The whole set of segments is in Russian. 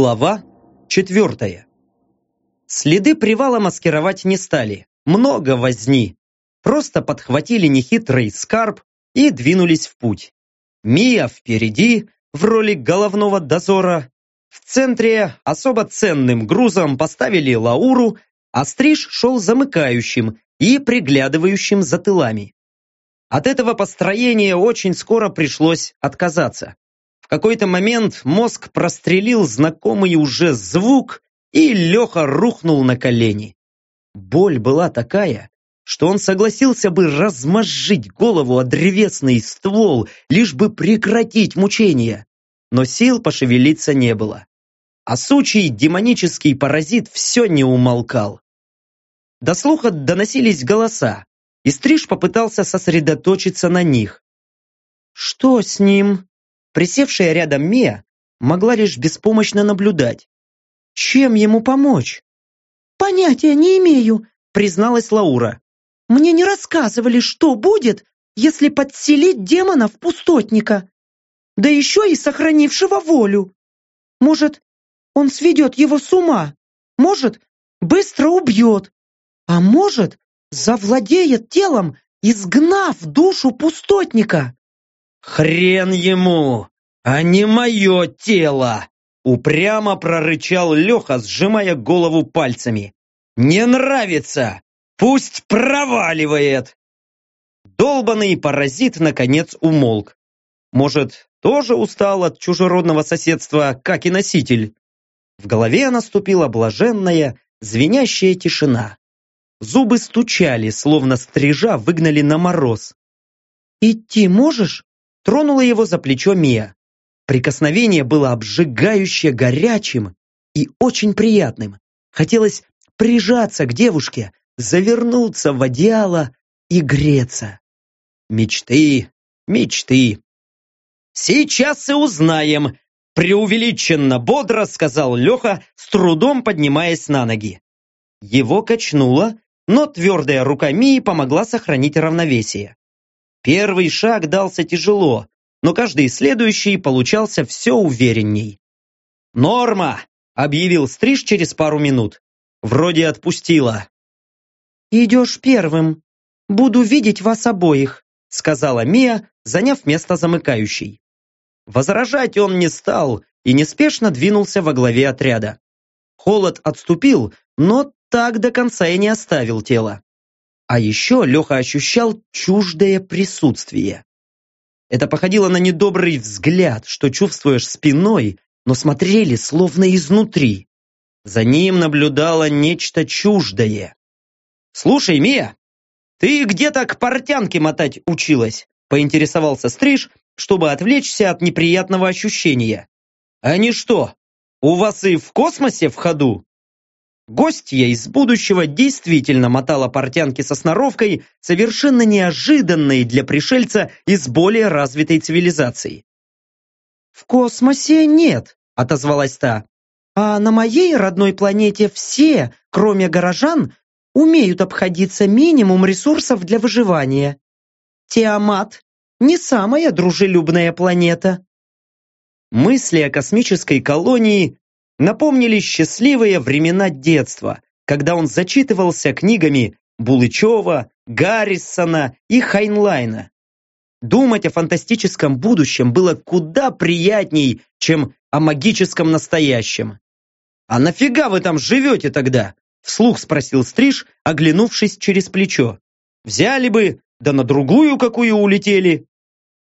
Глава четвертая. Следы привала маскировать не стали. Много возни. Просто подхватили нехитрый скарб и двинулись в путь. Мия впереди, в роли головного дозора. В центре особо ценным грузом поставили Лауру, а Стриж шел замыкающим и приглядывающим за тылами. От этого построения очень скоро пришлось отказаться какой-то момент мозг прострелил знакомый уже звук, и Леха рухнул на колени. Боль была такая, что он согласился бы размозжить голову о древесный ствол, лишь бы прекратить мучения. Но сил пошевелиться не было. А сучий демонический паразит все не умолкал. До слуха доносились голоса, и Стриж попытался сосредоточиться на них. «Что с ним?» Присевшая рядом Мия могла лишь беспомощно наблюдать. Чем ему помочь? «Понятия не имею», призналась Лаура. «Мне не рассказывали, что будет, если подселить демона в пустотника. Да еще и сохранившего волю. Может, он сведет его с ума, может, быстро убьет, а может, завладеет телом, изгнав душу пустотника. «Хрен ему, а не мое тело!» Упрямо прорычал Леха, сжимая голову пальцами. «Не нравится! Пусть проваливает!» Долбанный паразит наконец умолк. Может, тоже устал от чужеродного соседства, как и носитель? В голове наступила блаженная, звенящая тишина. Зубы стучали, словно стрижа выгнали на мороз. «Идти можешь?» Тронула его за плечо Мия. Прикосновение было обжигающе горячим и очень приятным. Хотелось прижаться к девушке, завернуться в одеяло и греться. Мечты, мечты. Сейчас и узнаем, преувеличенно бодро сказал Леха, с трудом поднимаясь на ноги. Его качнуло, но твердая рука Мии помогла сохранить равновесие. Первый шаг дался тяжело, но каждый следующий получался все уверенней. «Норма!» – объявил Стриж через пару минут. Вроде отпустила. «Идешь первым. Буду видеть вас обоих», – сказала Мия, заняв место замыкающей. Возражать он не стал и неспешно двинулся во главе отряда. Холод отступил, но так до конца и не оставил тело. А еще Леха ощущал чуждое присутствие. Это походило на недобрый взгляд, что чувствуешь спиной, но смотрели словно изнутри. За ним наблюдало нечто чуждое. «Слушай, Мия, ты где-то к портянке мотать училась?» поинтересовался Стриж, чтобы отвлечься от неприятного ощущения. «Они что, у вас и в космосе в ходу?» Гостья из будущего действительно мотала портянки со сноровкой, совершенно неожиданной для пришельца из более развитой цивилизации. «В космосе нет», — отозвалась та. «А на моей родной планете все, кроме горожан, умеют обходиться минимум ресурсов для выживания. Тиамат — не самая дружелюбная планета». Мысли о космической колонии напомнили счастливые времена детства, когда он зачитывался книгами Булычева, Гаррисона и Хайнлайна. Думать о фантастическом будущем было куда приятней, чем о магическом настоящем. «А нафига вы там живете тогда?» Вслух спросил Стриж, оглянувшись через плечо. «Взяли бы, да на другую какую улетели».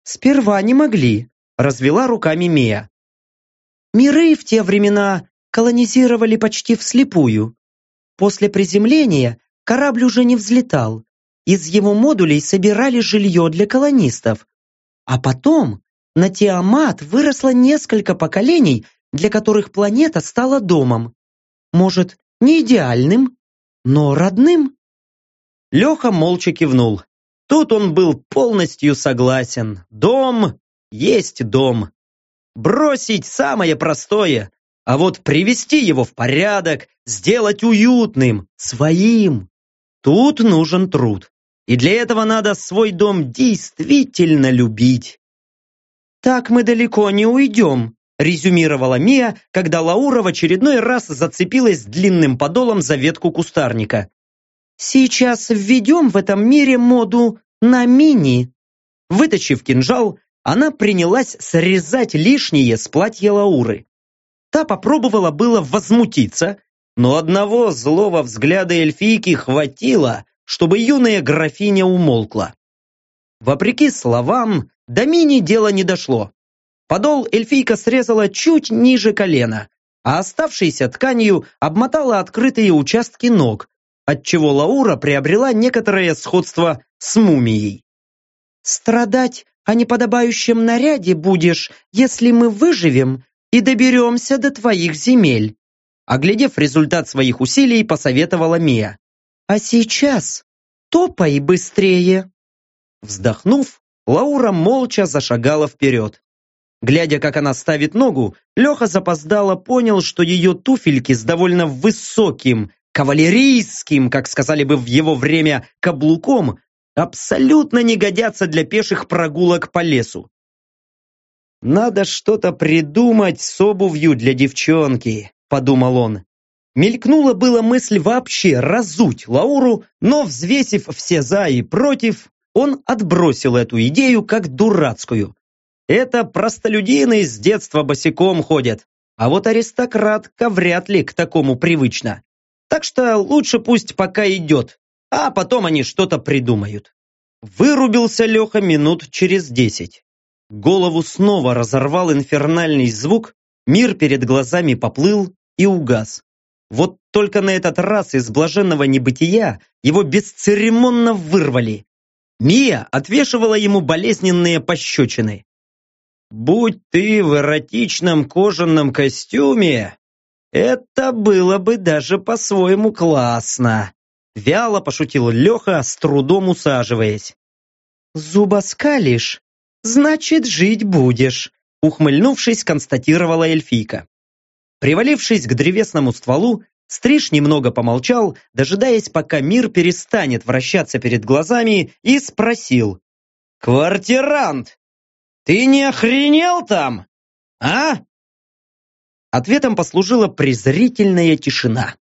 «Сперва не могли», — развела руками Мия. Миры в те времена колонизировали почти вслепую. После приземления корабль уже не взлетал. Из его модулей собирали жилье для колонистов. А потом на Тиамат выросло несколько поколений, для которых планета стала домом. Может, не идеальным, но родным? Леха молча кивнул. Тут он был полностью согласен. Дом есть дом. Бросить самое простое, а вот привести его в порядок, сделать уютным, своим. Тут нужен труд. И для этого надо свой дом действительно любить. «Так мы далеко не уйдем», резюмировала Мия, когда Лаура в очередной раз зацепилась длинным подолом за ветку кустарника. «Сейчас введем в этом мире моду на мини». Вытащив кинжал, она принялась срезать лишнее с платья Лауры. Та попробовала было возмутиться, но одного злого взгляда эльфийки хватило, чтобы юная графиня умолкла. Вопреки словам, до мини дело не дошло. Подол эльфийка срезала чуть ниже колена, а оставшейся тканью обмотала открытые участки ног, отчего Лаура приобрела некоторое сходство с мумией. «Страдать о неподобающем наряде будешь, если мы выживем и доберемся до твоих земель», оглядев результат своих усилий, посоветовала Мия. «А сейчас топай быстрее!» Вздохнув, Лаура молча зашагала вперед. Глядя, как она ставит ногу, Леха запоздало понял, что ее туфельки с довольно высоким, кавалерийским, как сказали бы в его время, каблуком, абсолютно не годятся для пеших прогулок по лесу. «Надо что-то придумать с обувью для девчонки», — подумал он. Мелькнула была мысль вообще разуть Лауру, но, взвесив все «за» и «против», он отбросил эту идею как дурацкую. Это простолюдины с детства босиком ходят, а вот аристократка вряд ли к такому привычна. Так что лучше пусть пока идет, а потом они что-то придумают. Вырубился Леха минут через десять. Голову снова разорвал инфернальный звук, мир перед глазами поплыл и угас. Вот только на этот раз из блаженного небытия его бесцеремонно вырвали. Мия отвешивала ему болезненные пощечины. Будь ты в эротичном кожаном костюме, это было бы даже по-своему классно. Вяло пошутил Леха, с трудом усаживаясь. «Зубоскалишь? Значит, жить будешь», ухмыльнувшись, констатировала эльфийка. Привалившись к древесному стволу, Стриж немного помолчал, дожидаясь, пока мир перестанет вращаться перед глазами, и спросил. «Квартирант, ты не охренел там? А?» Ответом послужила презрительная тишина.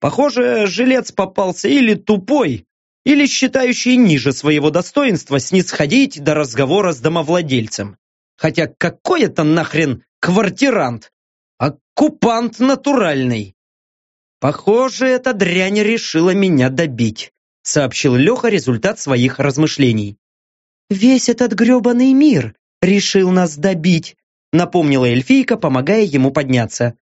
Похоже, жилец попался или тупой, или считающий ниже своего достоинства снисходить до разговора с домовладельцем. Хотя какой это нахрен квартирант? Оккупант натуральный. Похоже, эта дрянь решила меня добить, сообщил Леха результат своих размышлений. Весь этот гребаный мир решил нас добить, напомнила эльфийка, помогая ему подняться.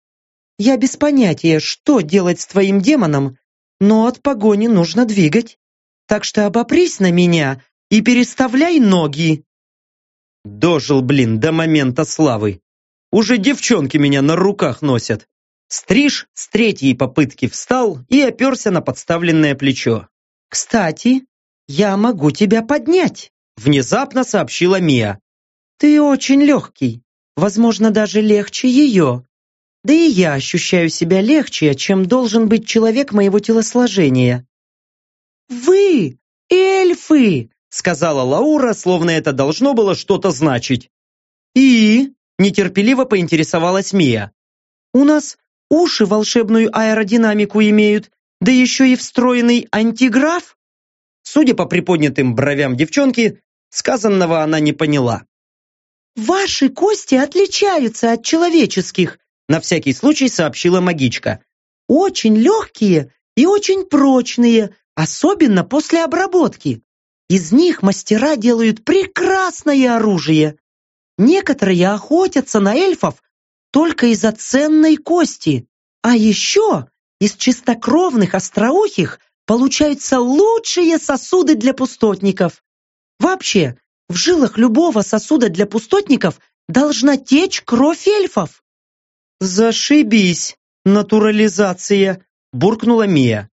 Я без понятия, что делать с твоим демоном, но от погони нужно двигать. Так что обопрись на меня и переставляй ноги. Дожил, блин, до момента славы. Уже девчонки меня на руках носят. Стриж с третьей попытки встал и оперся на подставленное плечо. «Кстати, я могу тебя поднять», внезапно сообщила Мия. Ты очень легкий, возможно, даже легче ее. Да и я ощущаю себя легче, чем должен быть человек моего телосложения. «Вы, эльфы!» сказала Лаура, словно это должно было что-то значить. «И?» нетерпеливо поинтересовалась Мия. «У нас уши волшебную аэродинамику имеют, да еще и встроенный антиграф?» Судя по приподнятым бровям девчонки, сказанного она не поняла. «Ваши кости отличаются от человеческих», на всякий случай сообщила магичка. «Очень легкие и очень прочные, особенно после обработки. Из них мастера делают прекрасное оружие. Некоторые охотятся на эльфов только из-за ценной кости. А еще из чистокровных остроухих получаются лучшие сосуды для пустотников. Вообще, в жилах любого сосуда для пустотников должна течь кровь эльфов. Зашибись, натурализация, буркнула Мия.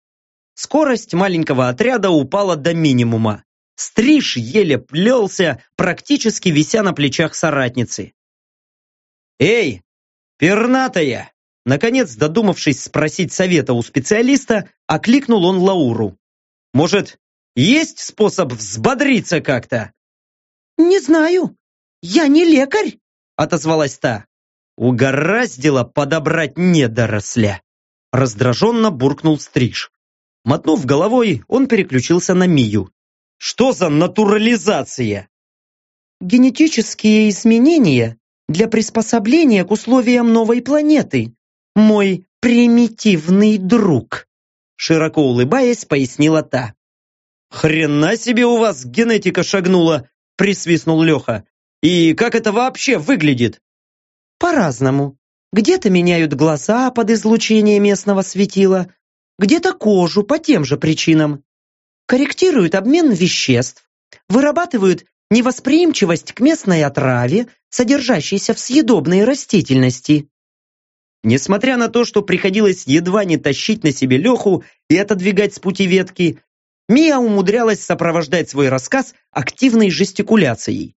Скорость маленького отряда упала до минимума. Стриж еле плелся, практически вися на плечах соратницы. «Эй, пернатая!» Наконец, додумавшись спросить совета у специалиста, окликнул он Лауру. «Может, есть способ взбодриться как-то?» «Не знаю. Я не лекарь», — отозвалась та. Угораздило подобрать недоросля. Раздраженно буркнул Стриж. Мотнув головой, он переключился на Мию. Что за натурализация? Генетические изменения для приспособления к условиям новой планеты. Мой примитивный друг. Широко улыбаясь, пояснила та. «Хрена себе у вас генетика шагнула!» присвистнул Леха. «И как это вообще выглядит?» По-разному. Где-то меняют глаза под излучение местного светила, где-то кожу по тем же причинам. Корректируют обмен веществ, вырабатывают невосприимчивость к местной отраве, содержащейся в съедобной растительности. Несмотря на то, что приходилось едва не тащить на себе Леху и отодвигать с пути ветки, Мия умудрялась сопровождать свой рассказ активной жестикуляцией.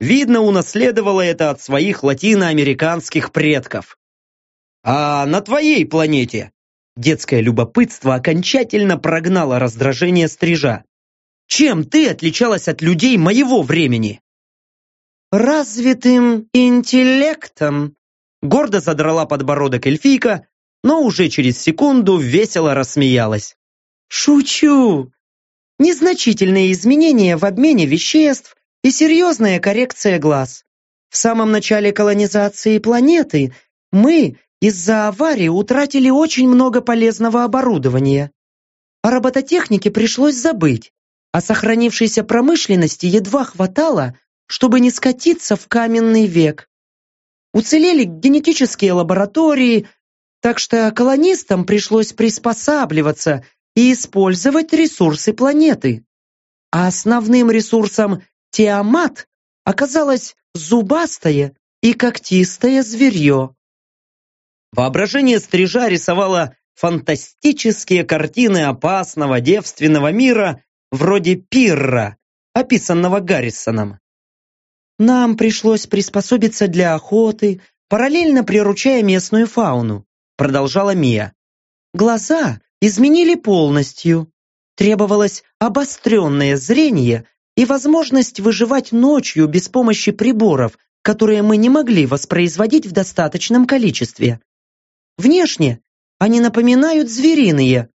Видно, унаследовала это от своих латиноамериканских предков. А на твоей планете детское любопытство окончательно прогнало раздражение стрижа. Чем ты отличалась от людей моего времени? Развитым интеллектом. Гордо задрала подбородок эльфийка, но уже через секунду весело рассмеялась. Шучу. Незначительные изменения в обмене веществ, и серьезная коррекция глаз. В самом начале колонизации планеты мы из-за аварии утратили очень много полезного оборудования. О робототехнике пришлось забыть, а сохранившейся промышленности едва хватало, чтобы не скатиться в каменный век. Уцелели генетические лаборатории, так что колонистам пришлось приспосабливаться и использовать ресурсы планеты. А основным ресурсом Тиамат оказалось зубастое и когтистое зверье. Воображение стрижа рисовало фантастические картины опасного девственного мира вроде пирра, описанного Гаррисоном. Нам пришлось приспособиться для охоты, параллельно приручая местную фауну, продолжала Мия. Глаза изменили полностью. Требовалось обостренное зрение и возможность выживать ночью без помощи приборов, которые мы не могли воспроизводить в достаточном количестве. Внешне они напоминают звериные.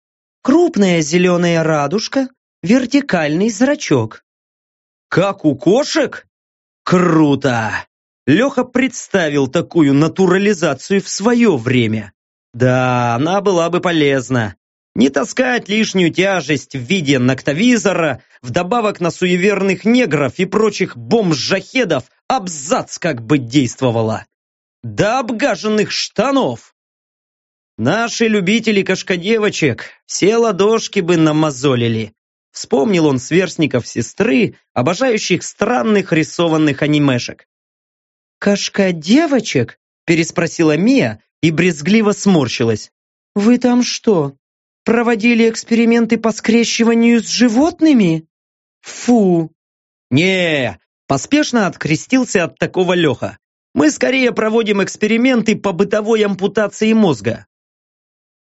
Крупная зеленая радужка, вертикальный зрачок. «Как у кошек? Круто!» Леха представил такую натурализацию в свое время. Да, она была бы полезна. Не таскать лишнюю тяжесть в виде ноктовизора, вдобавок на суеверных негров и прочих бомж-жахедов абзац как бы действовала. До обгаженных штанов. Наши любители кошкодевочек все ладошки бы намазолили. Вспомнил он сверстников сестры, обожающих странных рисованных анимешек. «Кошка-девочек?» переспросила Мия и брезгливо сморщилась. «Вы там что, проводили эксперименты по скрещиванию с животными? Фу!» «Не!» – поспешно открестился от такого Леха. «Мы скорее проводим эксперименты по бытовой ампутации мозга».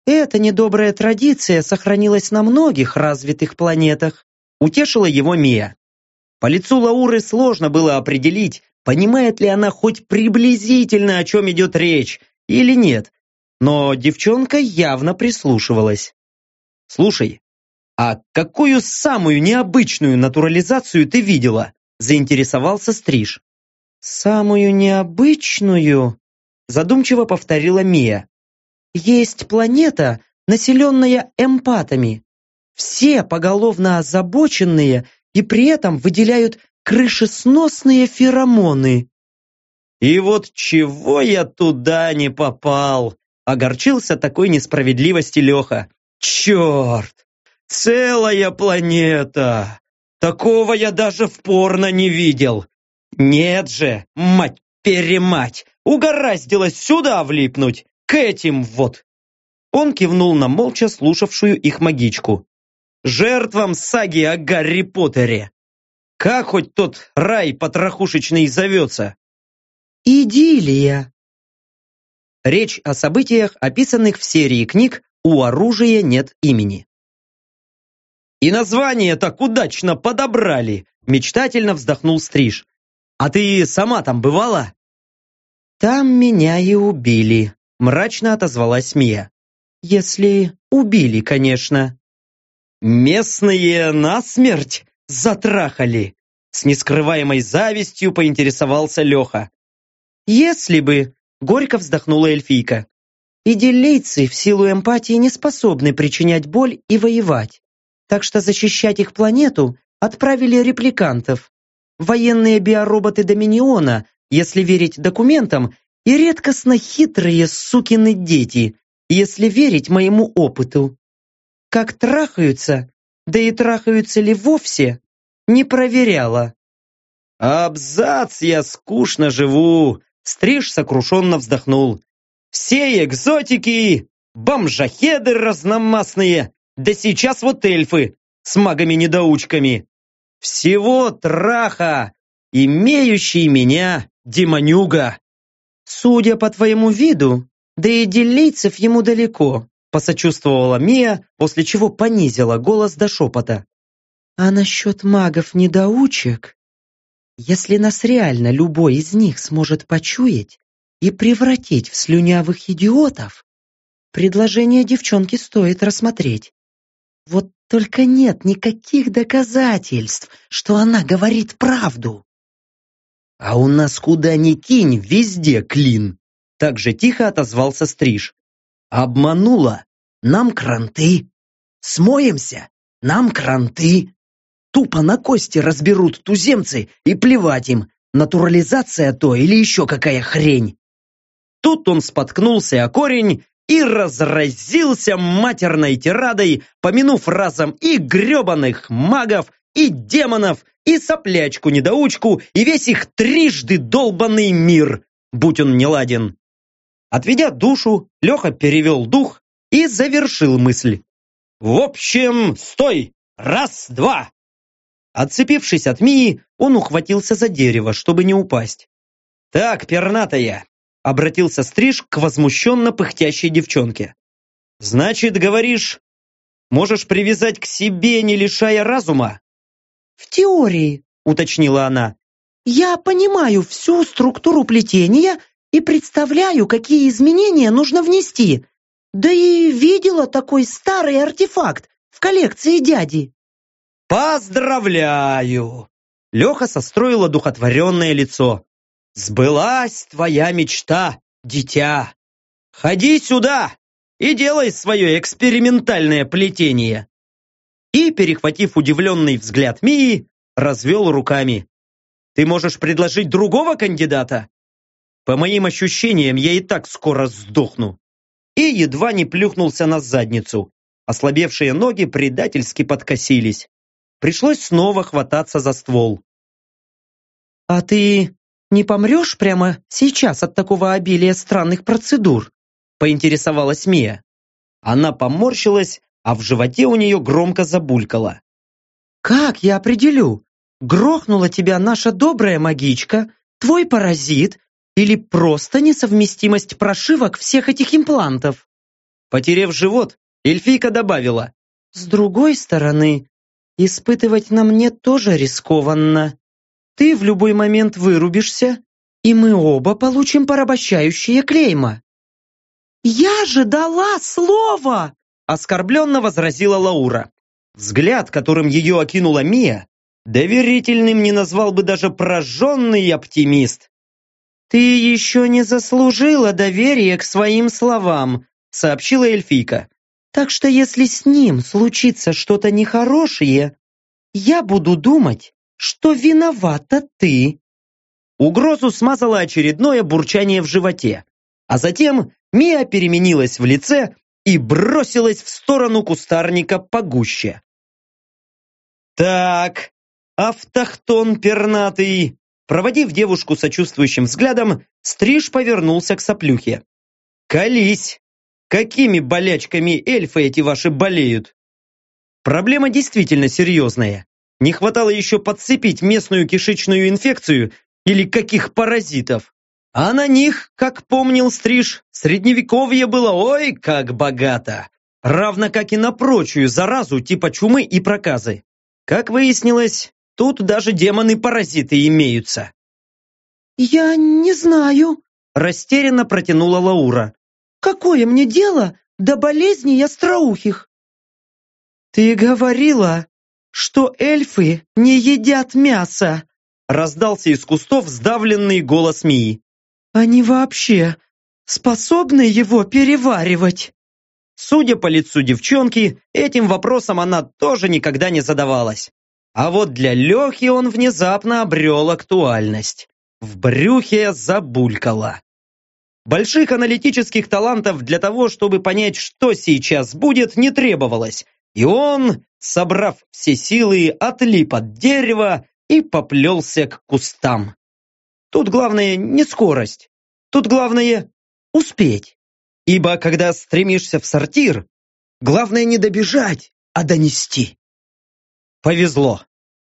Эта недобрая традиция сохранилась на многих развитых планетах, утешила его Мия. По лицу Лауры сложно было определить, понимает ли она хоть приблизительно, о чем идет речь, или нет, но девчонка явно прислушивалась. «Слушай, а какую самую необычную натурализацию ты видела?» заинтересовался Стриж. «Самую необычную?» задумчиво повторила Мия. «Есть планета, населенная эмпатами. Все поголовно озабоченные и при этом выделяют крышесносные феромоны». «И вот чего я туда не попал?» огорчился такой несправедливости Леха. Черт! Целая планета! Такого я даже в порно не видел. Нет же, мать-перемать, угораздилось сюда влипнуть, к этим вот. Он кивнул на молча слушавшую их магичку. Жертвам саги о Гарри Поттере. Как хоть тот рай потрохушечный зовется? Идиллия. Речь о событиях, описанных в серии книг у оружия нет имени. И название так удачно подобрали, мечтательно вздохнул Стриж. А ты сама там бывала? «Там меня и убили», — мрачно отозвалась Мия. «Если убили, конечно». «Местные насмерть затрахали!» С нескрываемой завистью поинтересовался Леха. «Если бы», — горько вздохнула эльфийка. «Идиллийцы в силу эмпатии не способны причинять боль и воевать, так что защищать их планету отправили репликантов. Военные биороботы Доминиона, если верить документам, и редкостно хитрые сукины дети, если верить моему опыту. Как трахаются, да и трахаются ли вовсе, не проверяла. «Абзац, я скучно живу!» Стриж сокрушенно вздохнул. «Все экзотики, бомжахеды разномастные, да сейчас вот эльфы с магами-недоучками. Всего траха, имеющий меня демонюга. Судя по твоему виду, да и делийцев ему далеко, посочувствовала Мия, после чего понизила голос до шепота. А насчет магов-недоучек, если нас реально любой из них сможет почуять и превратить в слюнявых идиотов, предложение девчонки стоит рассмотреть. Вот только нет никаких доказательств, что она говорит правду. А у нас куда ни кинь, везде клин. Так же тихо отозвался Стриж. Обманула. Нам кранты. Смоемся. Нам кранты. Тупо на кости разберут туземцы и плевать им, натурализация то или еще какая хрень. Тут он споткнулся о корень и разразился матерной тирадой, помянув разом и гребаных магов, и демонов, и соплячку-недоучку, и весь их трижды долбанный мир, будь он неладен. Отведя душу, Леха перевел дух и завершил мысль. «В общем, стой! Раз, два!» Отцепившись от Мии, он ухватился за дерево, чтобы не упасть. «Так, пернатая, Обратился Стриж к возмущенно пыхтящей девчонке. «Значит, говоришь, можешь привязать к себе, не лишая разума?» «В теории», — уточнила она. «Я понимаю всю структуру плетения и представляю, какие изменения нужно внести. Да и видела такой старый артефакт в коллекции дяди». «Поздравляю!» Леха состроила духотворенное лицо. Сбылась твоя мечта, дитя. Ходи сюда и делай свое экспериментальное плетение. И, перехватив удивленный взгляд Мии, развел руками. Ты можешь предложить другого кандидата? По моим ощущениям, я и так скоро сдохну. И едва не плюхнулся на задницу. Ослабевшие ноги предательски подкосились. Пришлось снова хвататься за ствол. «А ты не помрешь прямо сейчас от такого обилия странных процедур?» поинтересовалась Мия. Она поморщилась, а в животе у нее громко забулькало. «Как я определю, грохнула тебя наша добрая магичка, твой паразит или просто несовместимость прошивок всех этих имплантов?» Потерев живот, эльфийка добавила. «С другой стороны, испытывать на мне тоже рискованно». Ты в любой момент вырубишься, и мы оба получим порабощающее клейма». «Я же дала слово!» оскорбленно возразила Лаура. Взгляд, которым ее окинула Мия, доверительным не назвал бы даже прожженный оптимист. «Ты еще не заслужила доверия к своим словам», сообщила эльфийка. «Так что если с ним случится что-то нехорошее, я буду думать, что виновата ты. Угрозу смазало очередное бурчание в животе, а затем Мия переменилась в лице и бросилась в сторону кустарника погуще. «Так, автохтон пернатый!» Проводив девушку сочувствующим взглядом, Стриж повернулся к соплюхе. «Колись! Какими болячками эльфы эти ваши болеют?» Проблема действительно серьезная. Не хватало еще подцепить местную кишечную инфекцию или каких паразитов. А на них, как помнил Стриж, средневековье было ой как богато. Равно как и на прочую заразу типа чумы и проказы. Как выяснилось, тут даже демоны-паразиты имеются. «Я не знаю», растерянно протянула Лаура. «Какое мне дело до болезней остроухих?» «Ты говорила, что эльфы не едят мясо!» раздался из кустов сдавленный голос Мии. «Они вообще способны его переваривать?» Судя по лицу девчонки, этим вопросом она тоже никогда не задавалась. А вот для Лехи он внезапно обрел актуальность. В брюхе забулькало. Больших аналитических талантов для того, чтобы понять, что сейчас будет, не требовалось. И он, собрав все силы, отлип от дерева и поплелся к кустам. Тут главное не скорость. Тут главное успеть. Ибо когда стремишься в сортир, главное не добежать, а донести. Повезло.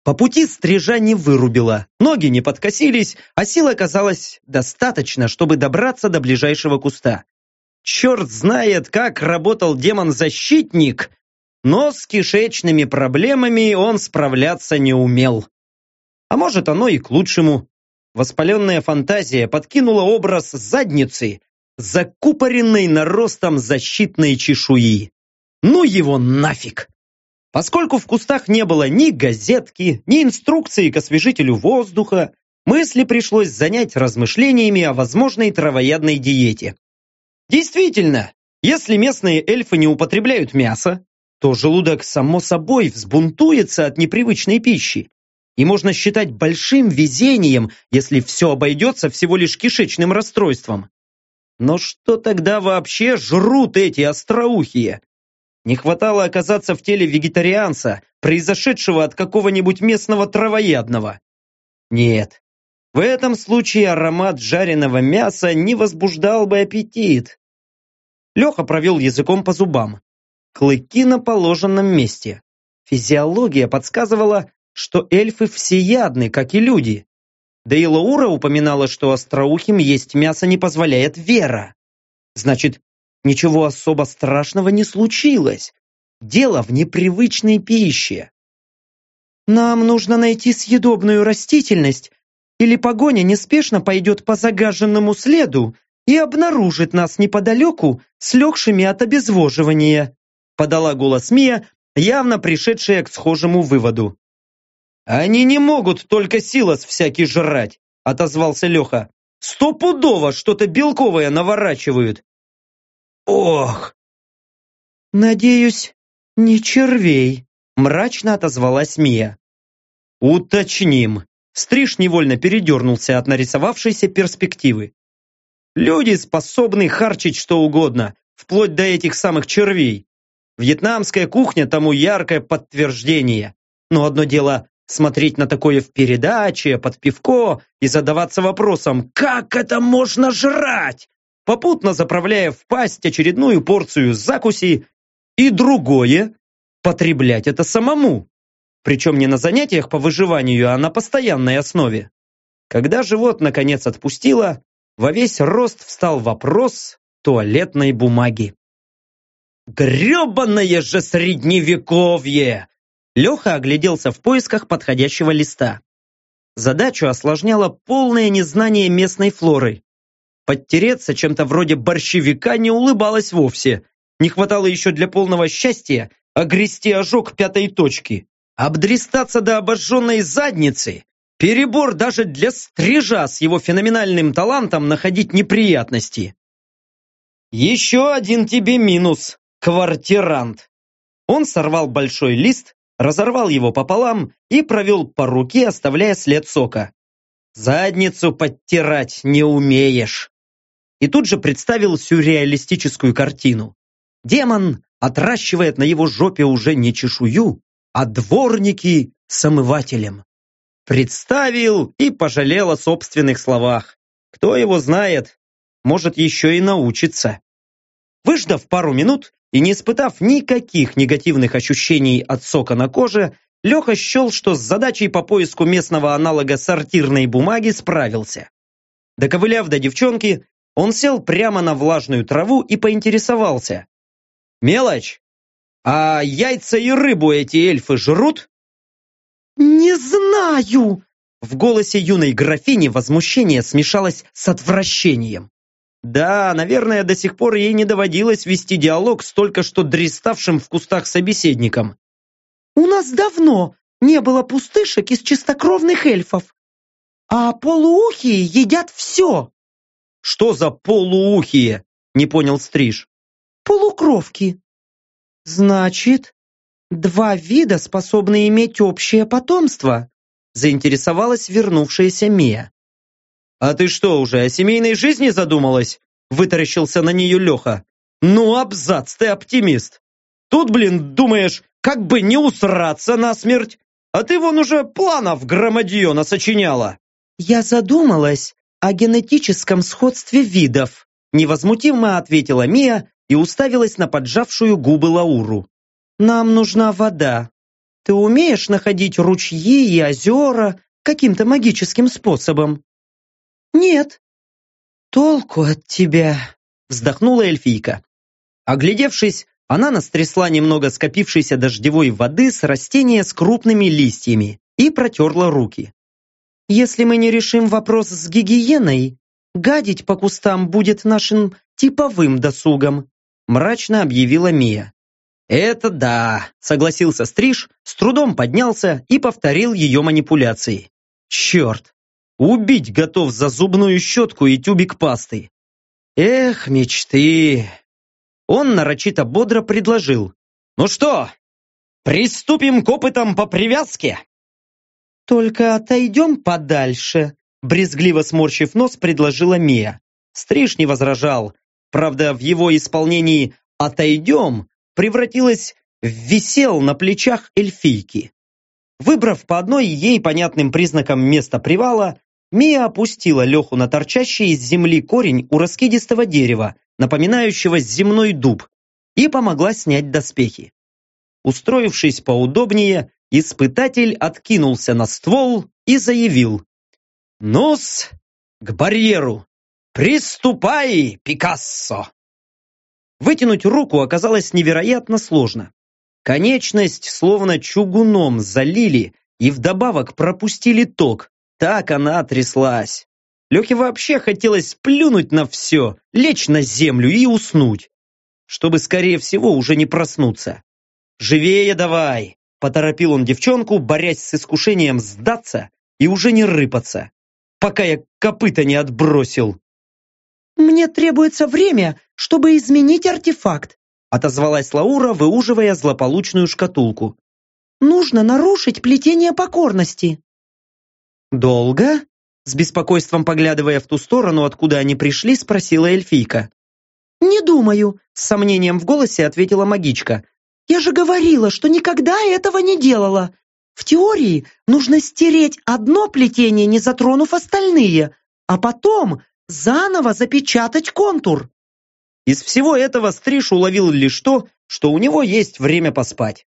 По пути стрижа не вырубила, ноги не подкосились, а сил оказалось достаточно, чтобы добраться до ближайшего куста. Черт знает, как работал демон-защитник, но с кишечными проблемами он справляться не умел. А может, оно и к лучшему. Воспаленная фантазия подкинула образ задницы, закупоренной наростом защитной чешуи. Ну его нафиг! Поскольку в кустах не было ни газетки, ни инструкции к освежителю воздуха, мысли пришлось занять размышлениями о возможной травоядной диете. Действительно, если местные эльфы не употребляют мясо, то желудок само собой взбунтуется от непривычной пищи. И можно считать большим везением, если все обойдется всего лишь кишечным расстройством. Но что тогда вообще жрут эти остроухие? Не хватало оказаться в теле вегетарианца, произошедшего от какого-нибудь местного травоядного. Нет, в этом случае аромат жареного мяса не возбуждал бы аппетит. Леха провел языком по зубам. Клыки на положенном месте. Физиология подсказывала, что эльфы всеядны, как и люди. Да и Лаура упоминала, что остроухим есть мясо не позволяет вера. Значит, ничего особо страшного не случилось. Дело в непривычной пище. Нам нужно найти съедобную растительность, или погоня неспешно пойдет по загаженному следу и обнаружит нас неподалеку, слегшими от обезвоживания, подала голос Мия, явно пришедшая к схожему выводу. «Они не могут только силос всякий жрать», — отозвался Леха. «Стопудово что-то белковое наворачивают». «Ох!» «Надеюсь, не червей», — мрачно отозвалась Мия. «Уточним». Стриж невольно передернулся от нарисовавшейся перспективы. «Люди способны харчить что угодно, вплоть до этих самых червей. Вьетнамская кухня тому яркое подтверждение. Но одно дело смотреть на такое в передаче, под пивко и задаваться вопросом, как это можно жрать, попутно заправляя в пасть очередную порцию закуси, и другое – потреблять это самому, причем не на занятиях по выживанию, а на постоянной основе. Когда живот наконец отпустило, во весь рост встал вопрос туалетной бумаги. Гребаное же средневековье! Леха огляделся в поисках подходящего листа. Задачу осложняло полное незнание местной флоры. Подтереться чем-то вроде борщевика не улыбалось вовсе. Не хватало еще для полного счастья огрести ожог пятой точки. Обдристаться до обожженной задницы. Перебор даже для стрижа с его феноменальным талантом находить неприятности. Еще один тебе минус, квартирант. Он сорвал большой лист, разорвал его пополам и провел по руке, оставляя след сока. «Задницу подтирать не умеешь!» И тут же представил сюрреалистическую картину. Демон отращивает на его жопе уже не чешую, а дворники с омывателем. Представил и пожалел о собственных словах. Кто его знает, может еще и научиться. Выждав пару минут, и не испытав никаких негативных ощущений от сока на коже, Леха счел, что с задачей по поиску местного аналога сортирной бумаги справился. Доковыляв до девчонки, он сел прямо на влажную траву и поинтересовался. «Мелочь, а яйца и рыбу эти эльфы жрут?» «Не знаю!» В голосе юной графини возмущение смешалось с отвращением. Да, наверное, до сих пор ей не доводилось вести диалог с только что дриставшим в кустах собеседником. «У нас давно не было пустышек из чистокровных эльфов, а полуухие едят все». «Что за полуухие?» – не понял Стриж. «Полукровки». «Значит, два вида способны иметь общее потомство», заинтересовалась вернувшаяся Мия. «А ты что, уже о семейной жизни задумалась?» Вытаращился на нее Леха. «Ну, абзац, ты оптимист. Тут, блин, думаешь, как бы не усраться насмерть? А ты вон уже планов громадье насочиняла». «Я задумалась о генетическом сходстве видов», невозмутимо ответила Мия и уставилась на поджавшую губы Лауру. «Нам нужна вода. Ты умеешь находить ручьи и озера каким-то магическим способом?» «Нет». «Толку от тебя», вздохнула эльфийка. Оглядевшись, она настрясла немного скопившейся дождевой воды с растения с крупными листьями и протерла руки. «Если мы не решим вопрос с гигиеной, гадить по кустам будет нашим типовым досугом», мрачно объявила Мия. «Это да», — согласился Стриж, с трудом поднялся и повторил ее манипуляции. «Черт! Убить готов за зубную щетку и тюбик пасты!» «Эх, мечты!» Он нарочито бодро предложил. «Ну что, приступим к опытам по привязке?» «Только отойдем подальше», брезгливо сморщив нос, предложила Мия. Стриж не возражал. Правда, в его исполнении «отойдем» превратилась в висел на плечах эльфийки. Выбрав по одной ей понятным признакам место привала, Мия опустила Леху на торчащий из земли корень у раскидистого дерева, напоминающего земной дуб, и помогла снять доспехи. Устроившись поудобнее, испытатель откинулся на ствол и заявил «Нос к барьеру! Приступай, Пикассо!» Вытянуть руку оказалось невероятно сложно. Конечность словно чугуном залили и вдобавок пропустили ток. Так она тряслась. Лехе вообще хотелось плюнуть на все, лечь на землю и уснуть. Чтобы, скорее всего, уже не проснуться. «Живее давай!» – поторопил он девчонку, борясь с искушением сдаться и уже не рыпаться, пока я копыта не отбросил. «Мне требуется время, чтобы изменить артефакт», отозвалась Лаура, выуживая злополучную шкатулку. «Нужно нарушить плетение покорности». «Долго?» С беспокойством поглядывая в ту сторону, откуда они пришли, спросила эльфийка. «Не думаю», — с сомнением в голосе ответила магичка. «Я же говорила, что никогда этого не делала. В теории нужно стереть одно плетение, не затронув остальные, а потом заново запечатать контур. Из всего этого Стриж уловил лишь то, что у него есть время поспать.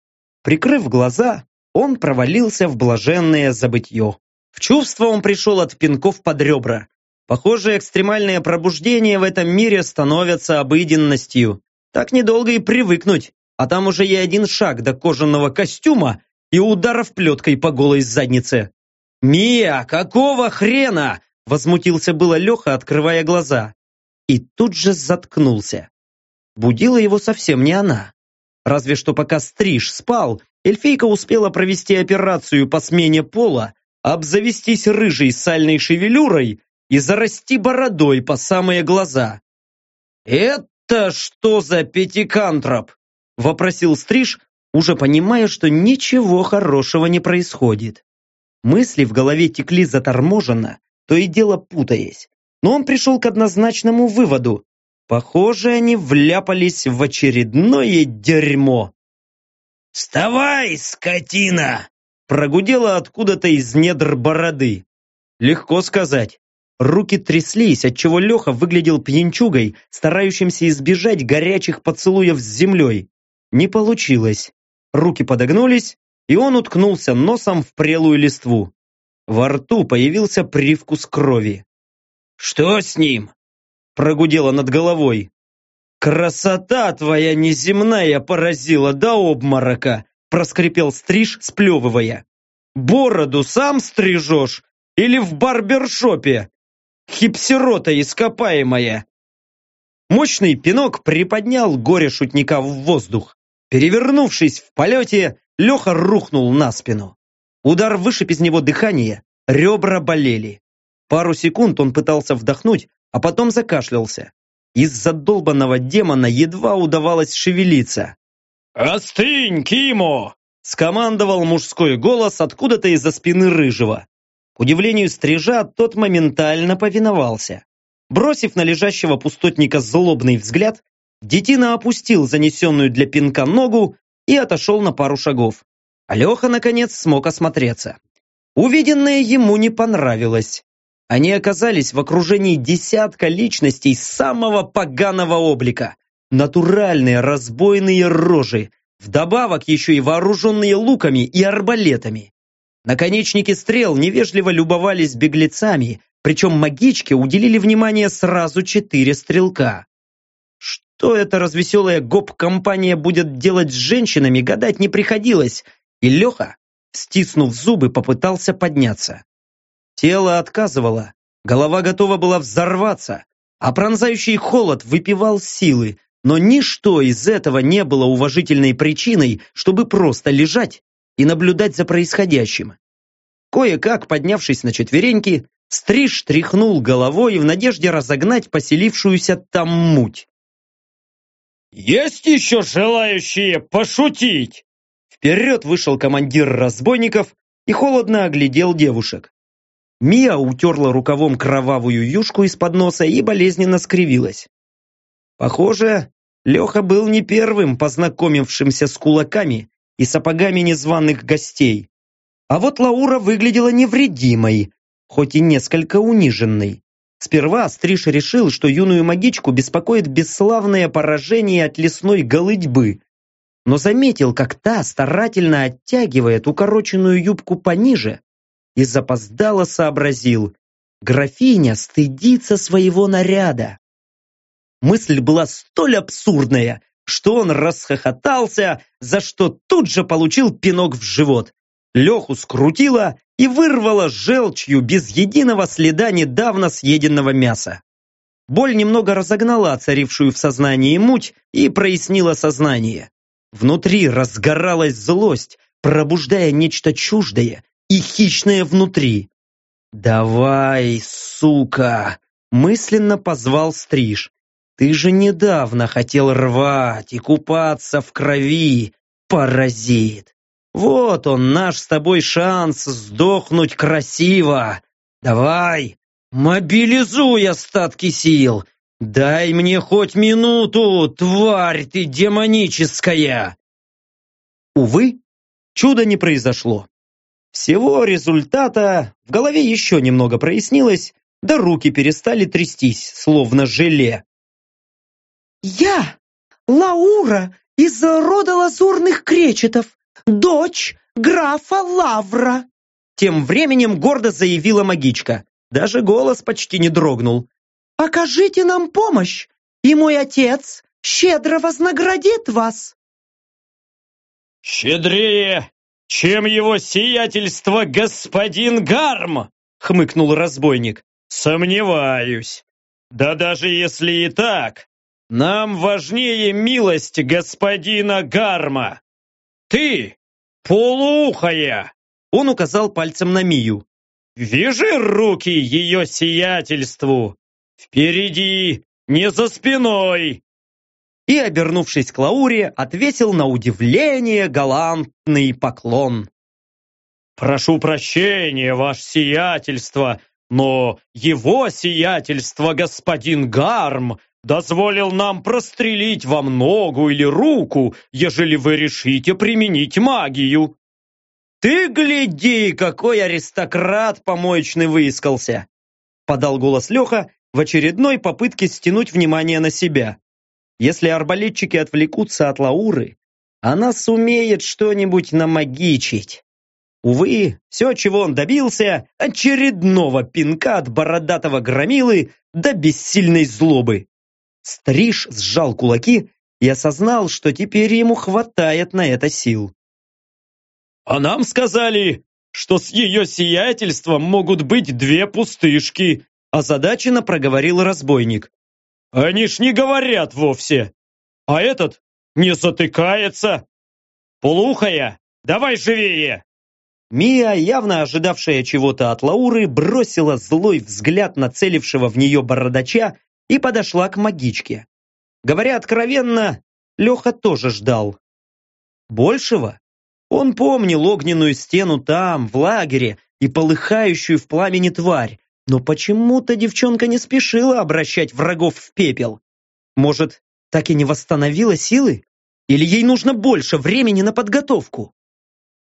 Прикрыв глаза, он провалился в блаженное забытье. В чувство он пришел от пинков под ребра. Похоже, экстремальные пробуждения в этом мире становятся обыденностью. Так недолго и привыкнуть, а там уже и один шаг до кожаного костюма и ударов плеткой по голой заднице. «Мия, какого хрена?» Возмутился было Леха, открывая глаза. И тут же заткнулся. Будила его совсем не она. Разве что пока Стриж спал, эльфийка успела провести операцию по смене пола, обзавестись рыжей сальной шевелюрой и зарасти бородой по самые глаза. «Это что за пятикантроп?» – вопросил Стриж, уже понимая, что ничего хорошего не происходит. Мысли в голове текли заторможенно, то и дело путаясь. Но он пришел к однозначному выводу. Похоже, они вляпались в очередное дерьмо. «Вставай, скотина!» Прогудело откуда-то из недр бороды. Легко сказать. Руки тряслись, отчего Леха выглядел пьянчугой, старающимся избежать горячих поцелуев с землей. Не получилось. Руки подогнулись, и он уткнулся носом в прелую листву. Во рту появился привкус крови. «Что с ним?» Прогудело над головой. «Красота твоя неземная поразила до обморока!» Проскрипел стриж, сплевывая. «Бороду сам стрижешь? Или в барбершопе? Хипсирота ископаемая!» Мощный пинок приподнял горе шутника в воздух. Перевернувшись в полете, Леха рухнул на спину. Удар вышиб из него дыхание, ребра болели. Пару секунд он пытался вдохнуть, а потом закашлялся. Из-за долбанного демона едва удавалось шевелиться. «Остынь, Кимо!» – скомандовал мужской голос откуда-то из-за спины Рыжего. К удивлению стрижа, тот моментально повиновался. Бросив на лежащего пустотника злобный взгляд, детина опустил занесенную для пинка ногу и отошел на пару шагов. Алеха, наконец, смог осмотреться. Увиденное ему не понравилось. Они оказались в окружении десятка личностей самого поганого облика. Натуральные разбойные рожи, вдобавок еще и вооруженные луками и арбалетами. Наконечники стрел невежливо любовались беглецами, причем магичке уделили внимание сразу четыре стрелка. Что эта развеселая гоп-компания будет делать с женщинами, гадать не приходилось, и Леха, стиснув зубы, попытался подняться. Тело отказывало, голова готова была взорваться, а пронзающий холод выпивал силы, но ничто из этого не было уважительной причиной, чтобы просто лежать и наблюдать за происходящим. Кое-как, поднявшись на четвереньки, Стриж тряхнул головой в надежде разогнать поселившуюся там муть. «Есть еще желающие пошутить?» Вперед вышел командир разбойников и холодно оглядел девушек. Мия утерла рукавом кровавую юшку из-под носа и болезненно скривилась. Похоже, Леха был не первым познакомившимся с кулаками и сапогами незваных гостей. А вот Лаура выглядела невредимой, хоть и несколько униженной. Сперва Стриж решил, что юную магичку беспокоит бесславное поражение от лесной голытьбы, но заметил, как та старательно оттягивает укороченную юбку пониже и запоздало сообразил, графиня стыдится своего наряда. Мысль была столь абсурдная, что он расхохотался, за что тут же получил пинок в живот. Леху скрутило и вырвало желчью без единого следа недавно съеденного мяса. Боль немного разогнала царившую в сознании муть и прояснила сознание. Внутри разгоралась злость, пробуждая нечто чуждое и хищное внутри. «Давай, сука!» – мысленно позвал Стриж. «Ты же недавно хотел рвать и купаться в крови, паразит! Вот он, наш с тобой шанс сдохнуть красиво! Давай, мобилизуй остатки сил! Дай мне хоть минуту, тварь ты демоническая!» Увы, чуда не произошло. Всего результата в голове еще немного прояснилось, да руки перестали трястись, словно желе. «Я, Лаура, из рода лазурных кречетов, дочь графа Лавра!» Тем временем гордо заявила магичка. Даже голос почти не дрогнул. «Окажите нам помощь, и мой отец щедро вознаградит вас!» «Щедрее, чем его сиятельство господин Гарм!» хмыкнул разбойник. «Сомневаюсь. Да даже если и так, нам важнее милость господина Гарма. Ты, полуухая!» Он указал пальцем на Мию. «Вяжи руки ее сиятельству! Впереди, не за спиной!» И, обернувшись к Лауре, отвесил на удивление галантный поклон. «Прошу прощения, ваше сиятельство, но его сиятельство господин Гарм дозволил нам прострелить вам ногу или руку, ежели вы решите применить магию». «Ты гляди, какой аристократ помоечный выискался!» подал голос Леха в очередной попытке стянуть внимание на себя. Если арбалетчики отвлекутся от Лауры, она сумеет что-нибудь намагичить. Увы, все, чего он добился, очередного пинка от бородатого громилы до бессильной злобы. Стриж сжал кулаки и осознал, что теперь ему хватает на это сил. «А нам сказали, что с ее сиятельством могут быть две пустышки», озадаченно проговорил разбойник. Они ж не говорят вовсе. А этот не затыкается. Полухая, давай живее!» Мия, явно ожидавшая чего-то от Лауры, бросила злой взгляд нацелившего в нее бородача и подошла к магичке. Говоря откровенно, Леха тоже ждал. Большего? Он помнил огненную стену там, в лагере, и полыхающую в пламени тварь, но почему-то девчонка не спешила обращать врагов в пепел. Может, так и не восстановила силы? Или ей нужно больше времени на подготовку?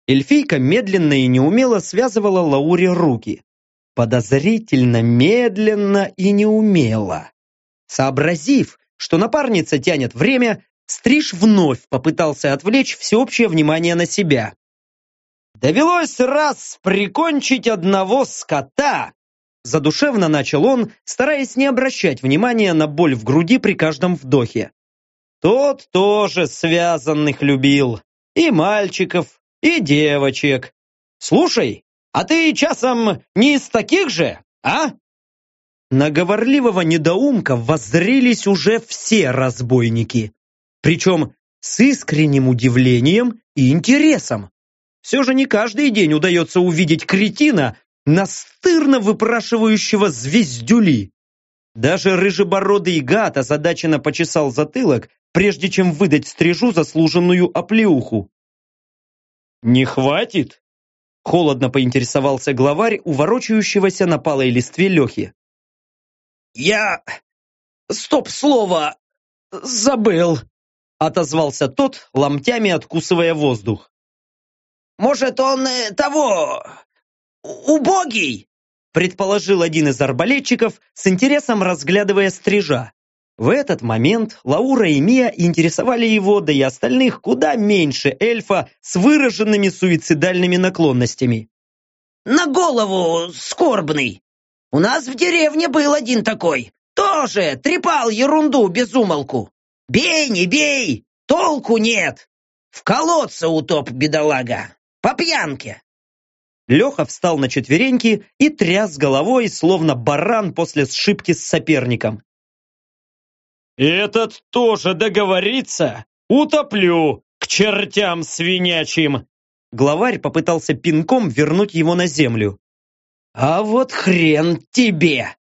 Эльфийка медленно и неумело связывала Лауре руки. Подозрительно медленно и неумело. Сообразив, что напарница тянет время, Стриж вновь попытался отвлечь всеобщее внимание на себя. «Довелось раз прикончить одного скота!» Задушевно начал он, стараясь не обращать внимания на боль в груди при каждом вдохе. Тот тоже связанных любил. И мальчиков, и девочек. Слушай, а ты часом не из таких же, а? На говорливого недоумка воззрелись уже все разбойники. Причем с искренним удивлением и интересом. Все же не каждый день удается увидеть кретина, настырно выпрашивающего звездюли. Даже рыжебородый гад озадаченно почесал затылок, прежде чем выдать стрижу заслуженную оплеуху. «Не хватит?» Холодно поинтересовался главарь уворочающегося на палой листве Лехи. «Я... стоп слово... забыл!» отозвался тот, ломтями откусывая воздух. «Может, он э, того... убогий?» предположил один из арбалетчиков, с интересом разглядывая стрижа. В этот момент Лаура и Мия интересовали его, да и остальных, куда меньше эльфа с выраженными суицидальными наклонностями. «На голову скорбный. У нас в деревне был один такой. Тоже трепал ерунду без умолку. Бей, не бей, толку нет. В колодце утоп, бедолага. По пьянке». Леха встал на четвереньки и тряс головой, словно баран после сшибки с соперником. «Этот тоже договорится? Утоплю к чертям свинячьим!» Главарь попытался пинком вернуть его на землю. «А вот хрен тебе!»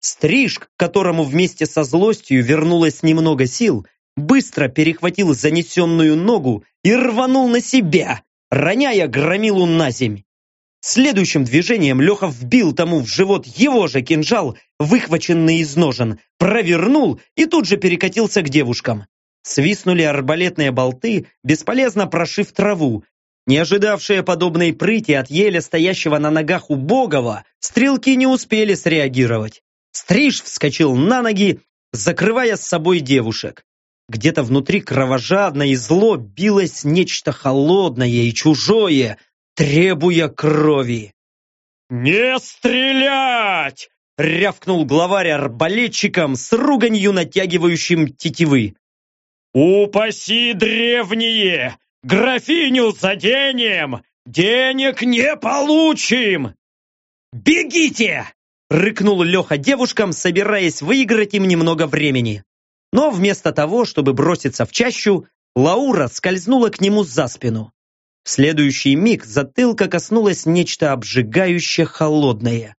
Стриж, к которому вместе со злостью вернулось немного сил, быстро перехватил занесенную ногу и рванул на себя, роняя громилу на земь. Следующим движением Леха вбил тому в живот его же кинжал, выхваченный из ножен, провернул и тут же перекатился к девушкам. Свистнули арбалетные болты, бесполезно прошив траву. Не ожидавшие подобной прыти от еле стоящего на ногах убогого, стрелки не успели среагировать. Стриж вскочил на ноги, закрывая с собой девушек. Где-то внутри кровожадно и зло билось нечто холодное и чужое, требуя крови. «Не стрелять!» — рявкнул главарь арбалетчиком с руганью, натягивающим тетивы. «Упаси древние! Графиню заденем! Денег не получим!» «Бегите!» — рыкнул Леха девушкам, собираясь выиграть им немного времени. Но вместо того, чтобы броситься в чащу, Лаура скользнула к нему за спину. В следующий миг затылка коснулось нечто обжигающе холодное.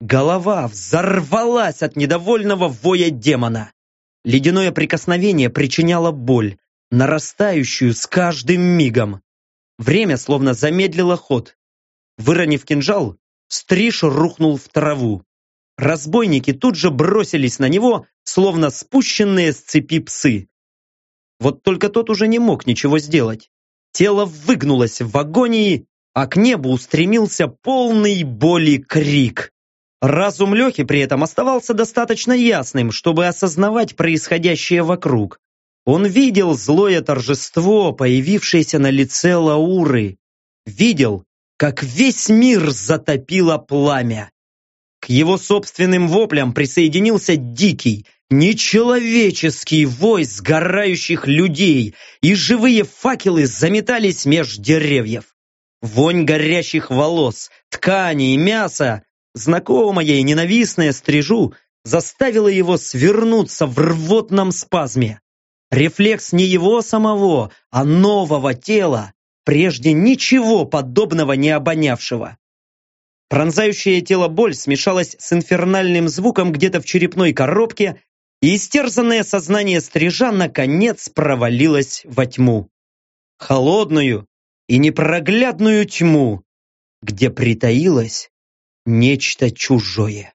Голова взорвалась от недовольного воя демона. Ледяное прикосновение причиняло боль, нарастающую с каждым мигом. Время словно замедлило ход. Выронив кинжал, Стриж рухнул в траву. Разбойники тут же бросились на него, словно спущенные с цепи псы. Вот только тот уже не мог ничего сделать. Тело выгнулось в агонии, а к небу устремился полный боли крик. Разум Лехи при этом оставался достаточно ясным, чтобы осознавать происходящее вокруг. Он видел злое торжество, появившееся на лице Лауры. Видел, как весь мир затопило пламя. К его собственным воплям присоединился дикий, Нечеловеческий вой сгорающих людей, и живые факелы заметались меж деревьев. Вонь горящих волос, ткани и мяса, знакомая и ненавистная стрижу, заставило его свернуться в рвотном спазме. Рефлекс не его самого, а нового тела, прежде ничего подобного не обонявшего. Пронзающее тело боль смешалась с инфернальным звуком где-то в черепной коробке, и истерзанное сознание стрижа наконец провалилось во тьму. Холодную и непроглядную тьму, где притаилось нечто чужое.